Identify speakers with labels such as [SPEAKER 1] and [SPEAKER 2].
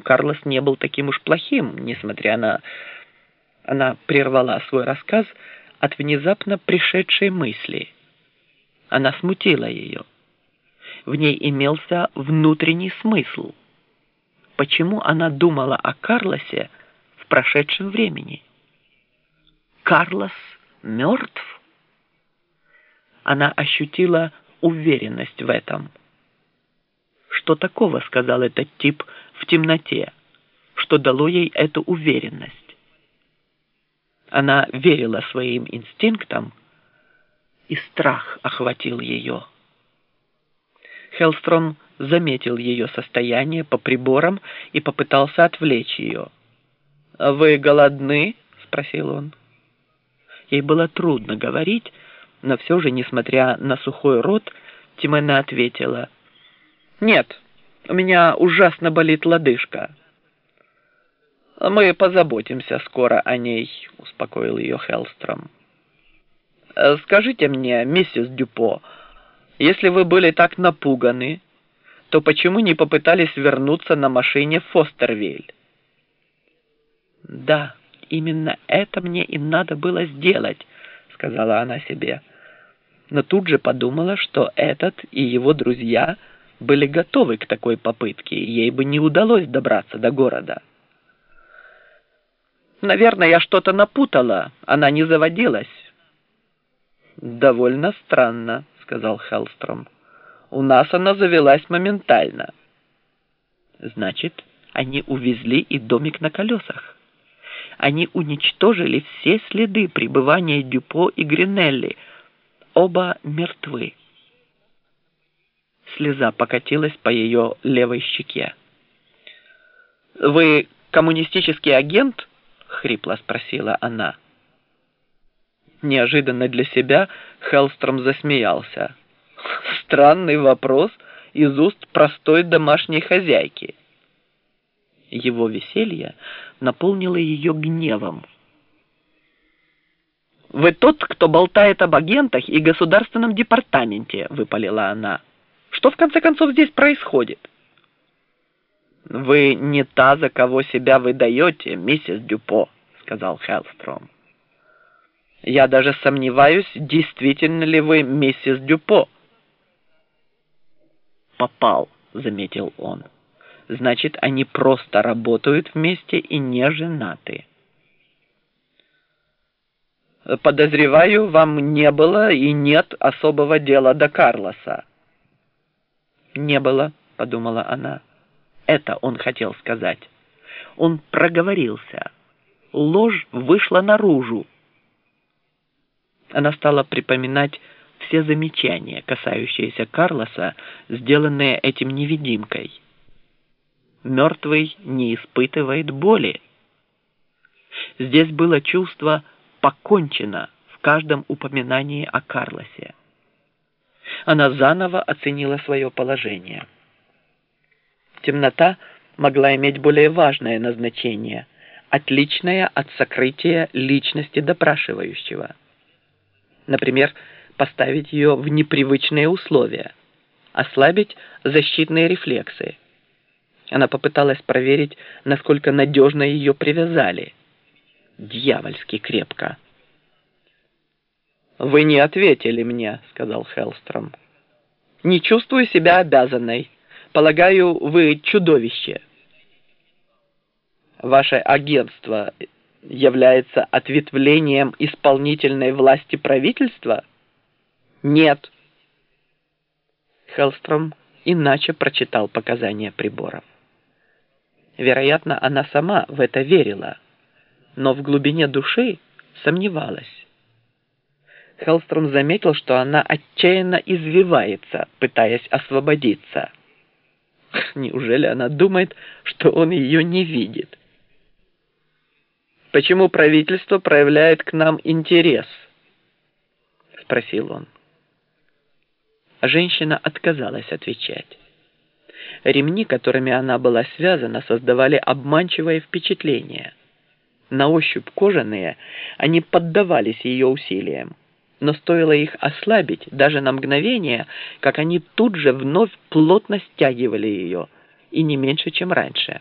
[SPEAKER 1] Карлос не был таким уж плохим, несмотря на... Она прервала свой рассказ от внезапно пришедшей мысли. Она смутила ее. В ней имелся внутренний смысл. Почему она думала о Карлосе в прошедшем времени? Карлос мертв? Она ощутила уверенность в этом. Что такого сказал этот тип темноте, что дало ей эту уверенность? Она верила своим инстинктам, и страх охватил ее. Хеллстром заметил ее состояние по приборам и попытался отвлечь ее. «Вы голодны?» — спросил он. Ей было трудно говорить, но все же, несмотря на сухой рот, Тимена ответила. «Нет, у меня ужасно болит лодыжка». «Мы позаботимся скоро о ней», — успокоил ее Хеллстром. «Скажите мне, миссис Дюпо, если вы были так напуганы, то почему не попытались вернуться на машине в Фостервиль?» «Да, именно это мне и надо было сделать», — сказала она себе. Но тут же подумала, что этот и его друзья были готовы к такой попытке, ей бы не удалось добраться до города. Наверное, я что-то напутала. Она не заводилась. Довольно странно, сказал Хеллстром. У нас она завелась моментально. Значит, они увезли и домик на колесах. Они уничтожили все следы пребывания Дюпо и Гринелли. Оба мертвы. Слеза покатилась по ее левой щеке. «Вы коммунистический агент?» хрипло спросила она. Неожиданно для себя Хеллстром засмеялся. Странный вопрос из уст простой домашней хозяйки. Его веселье наполнило ее гневом. «Вы тот, кто болтает об агентах и государственном департаменте», — выпалила она. «Что в конце концов здесь происходит?» «Вы не та, за кого себя выдаете, миссис Дюпо», — сказал Хеллстром. «Я даже сомневаюсь, действительно ли вы миссис Дюпо». «Попал», — заметил он. «Значит, они просто работают вместе и не женаты». «Подозреваю, вам не было и нет особого дела до Карлоса». «Не было», — подумала она это он хотел сказать. Он проговорился. Ложь вышла наружу. Она стала припоминать все замечания, касающиеся Карлоса, сделанные этим невидимкой. Мертвый не испытывает боли. Здесь было чувство «покончено» в каждом упоминании о Карлосе. Она заново оценила свое положение. Темнота могла иметь более важное назначение, отличное от сокрытия личности допрашивающего. Например, поставить ее в непривычные условия, ослабить защитные рефлексы. Она попыталась проверить, насколько надежно ее привязали. Дьявольски крепко. «Вы не ответили мне», — сказал Хеллстром. «Не чувствую себя обязанной». Полагаю, вы чудовище. Ваше агентство является ответвлением исполнительной власти правительства? Нет. Хеллстром иначе прочитал показания приборов. Вероятно, она сама в это верила, но в глубине души сомневалась. Хеллстром заметил, что она отчаянно извивается, пытаясь освободиться. Неужели она думает, что он ее не видит? «Почему правительство проявляет к нам интерес?» — спросил он. Женщина отказалась отвечать. Ремни, которыми она была связана, создавали обманчивое впечатление. На ощупь кожаные, они поддавались ее усилиям но стоило их ослабить даже на мгновение, как они тут же вновь плотно стягивали ее, и не меньше, чем раньше.